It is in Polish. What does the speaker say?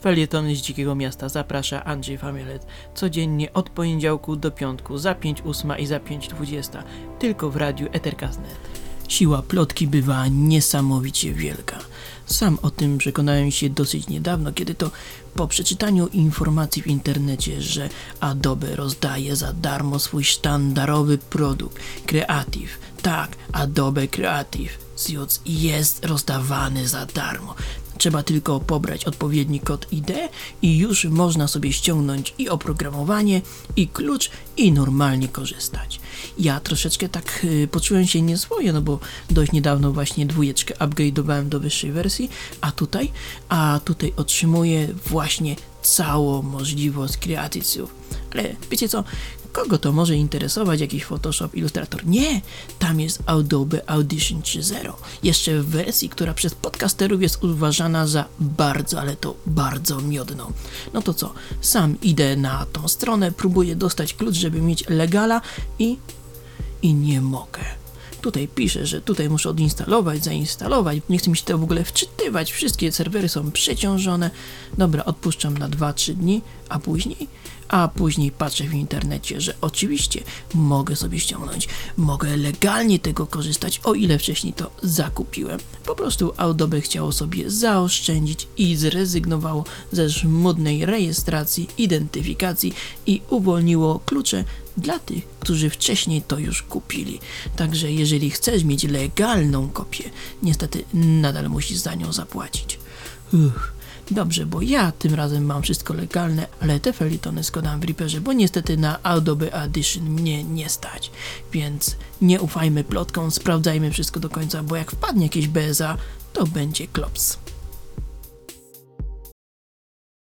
Felietony z Dzikiego Miasta zaprasza Andrzej Famielet codziennie od poniedziałku do piątku za 5.08 i za 5.20 tylko w radiu Ethercast.net. Siła plotki bywa niesamowicie wielka. Sam o tym przekonałem się dosyć niedawno, kiedy to po przeczytaniu informacji w internecie, że Adobe rozdaje za darmo swój sztandarowy produkt Creative. Tak, Adobe Creative jest rozdawany za darmo. Trzeba tylko pobrać odpowiedni kod ID i już można sobie ściągnąć i oprogramowanie, i klucz, i normalnie korzystać. Ja troszeczkę tak y, poczułem się nieswoje, no bo dość niedawno właśnie dwójeczkę upgrade'owałem do wyższej wersji, a tutaj, a tutaj otrzymuję właśnie całą możliwość kreatycjów. Ale wiecie co, kogo to może interesować jakiś Photoshop, Illustrator? Nie, tam jest Adobe Audition 3.0. Jeszcze w wersji, która przez podcasterów jest uważana za bardzo, ale to bardzo miodną. No to co, sam idę na tą stronę, próbuję dostać klucz, żeby mieć legala i... i nie mogę. Tutaj pisze, że tutaj muszę odinstalować, zainstalować. Nie chcę mi się to w ogóle wczytywać. Wszystkie serwery są przeciążone. Dobra, odpuszczam na 2-3 dni, a później a później patrzę w internecie, że oczywiście mogę sobie ściągnąć, mogę legalnie tego korzystać, o ile wcześniej to zakupiłem. Po prostu Adobe chciało sobie zaoszczędzić i zrezygnowało ze żmudnej rejestracji, identyfikacji i uwolniło klucze dla tych, którzy wcześniej to już kupili. Także jeżeli chcesz mieć legalną kopię, niestety nadal musisz za nią zapłacić. Uff. Dobrze, bo ja tym razem mam wszystko legalne, ale te felitony składam w Reaperze, bo niestety na Adobe Audition mnie nie stać. Więc nie ufajmy plotkom, sprawdzajmy wszystko do końca, bo jak wpadnie jakieś BSA, to będzie klops.